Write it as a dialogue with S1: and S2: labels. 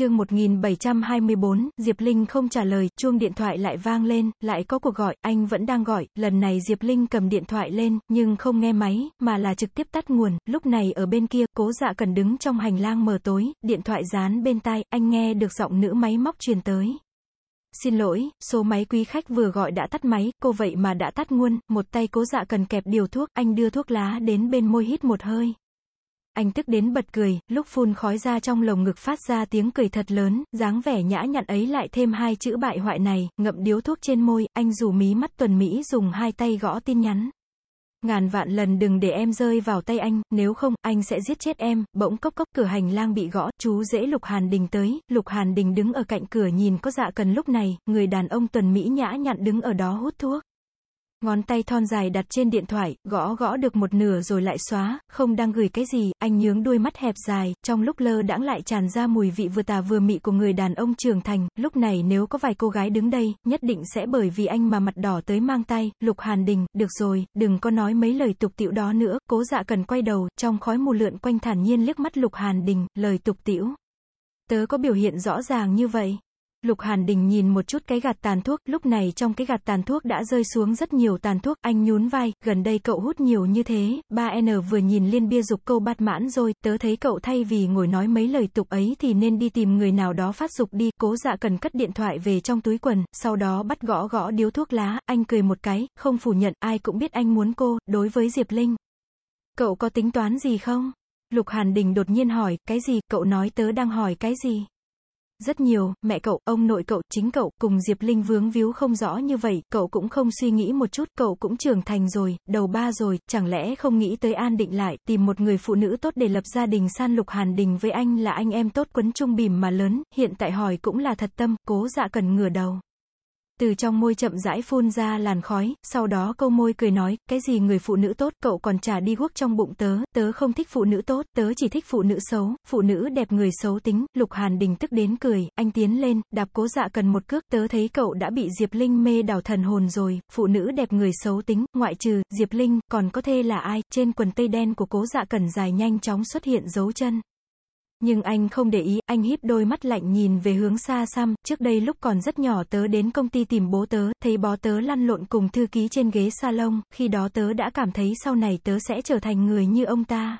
S1: chương 1724, Diệp Linh không trả lời, chuông điện thoại lại vang lên, lại có cuộc gọi, anh vẫn đang gọi, lần này Diệp Linh cầm điện thoại lên, nhưng không nghe máy, mà là trực tiếp tắt nguồn, lúc này ở bên kia, cố dạ cần đứng trong hành lang mờ tối, điện thoại dán bên tai, anh nghe được giọng nữ máy móc truyền tới. Xin lỗi, số máy quý khách vừa gọi đã tắt máy, cô vậy mà đã tắt nguồn, một tay cố dạ cần kẹp điều thuốc, anh đưa thuốc lá đến bên môi hít một hơi. Anh tức đến bật cười, lúc phun khói ra trong lồng ngực phát ra tiếng cười thật lớn, dáng vẻ nhã nhặn ấy lại thêm hai chữ bại hoại này, ngậm điếu thuốc trên môi, anh rủ mí mắt tuần Mỹ dùng hai tay gõ tin nhắn. Ngàn vạn lần đừng để em rơi vào tay anh, nếu không, anh sẽ giết chết em, bỗng cốc cốc cửa hành lang bị gõ, chú dễ Lục Hàn Đình tới, Lục Hàn Đình đứng ở cạnh cửa nhìn có dạ cần lúc này, người đàn ông tuần Mỹ nhã nhặn đứng ở đó hút thuốc. Ngón tay thon dài đặt trên điện thoại, gõ gõ được một nửa rồi lại xóa, không đang gửi cái gì, anh nhướng đuôi mắt hẹp dài, trong lúc lơ đãng lại tràn ra mùi vị vừa tà vừa mị của người đàn ông trưởng thành, lúc này nếu có vài cô gái đứng đây, nhất định sẽ bởi vì anh mà mặt đỏ tới mang tay, Lục Hàn Đình, được rồi, đừng có nói mấy lời tục tiễu đó nữa, cố dạ cần quay đầu, trong khói mù lượn quanh thản nhiên liếc mắt Lục Hàn Đình, lời tục tiễu. Tớ có biểu hiện rõ ràng như vậy. Lục Hàn Đình nhìn một chút cái gạt tàn thuốc, lúc này trong cái gạt tàn thuốc đã rơi xuống rất nhiều tàn thuốc, anh nhún vai, gần đây cậu hút nhiều như thế, ba N vừa nhìn liên bia dục câu bát mãn rồi, tớ thấy cậu thay vì ngồi nói mấy lời tục ấy thì nên đi tìm người nào đó phát dục đi, cố dạ cần cất điện thoại về trong túi quần, sau đó bắt gõ gõ điếu thuốc lá, anh cười một cái, không phủ nhận, ai cũng biết anh muốn cô, đối với Diệp Linh. Cậu có tính toán gì không? Lục Hàn Đình đột nhiên hỏi, cái gì, cậu nói tớ đang hỏi cái gì? Rất nhiều, mẹ cậu, ông nội cậu, chính cậu, cùng Diệp Linh vướng víu không rõ như vậy, cậu cũng không suy nghĩ một chút, cậu cũng trưởng thành rồi, đầu ba rồi, chẳng lẽ không nghĩ tới an định lại, tìm một người phụ nữ tốt để lập gia đình san lục hàn đình với anh là anh em tốt quấn chung bìm mà lớn, hiện tại hỏi cũng là thật tâm, cố dạ cần ngửa đầu. Từ trong môi chậm rãi phun ra làn khói, sau đó câu môi cười nói, cái gì người phụ nữ tốt, cậu còn trả đi guốc trong bụng tớ, tớ không thích phụ nữ tốt, tớ chỉ thích phụ nữ xấu, phụ nữ đẹp người xấu tính, Lục Hàn Đình tức đến cười, anh tiến lên, đạp cố dạ cần một cước, tớ thấy cậu đã bị Diệp Linh mê đảo thần hồn rồi, phụ nữ đẹp người xấu tính, ngoại trừ, Diệp Linh, còn có thê là ai, trên quần tây đen của cố dạ cần dài nhanh chóng xuất hiện dấu chân. Nhưng anh không để ý, anh híp đôi mắt lạnh nhìn về hướng xa xăm, trước đây lúc còn rất nhỏ tớ đến công ty tìm bố tớ, thấy bó tớ lăn lộn cùng thư ký trên ghế salon, khi đó tớ đã cảm thấy sau này tớ sẽ trở thành người như ông ta.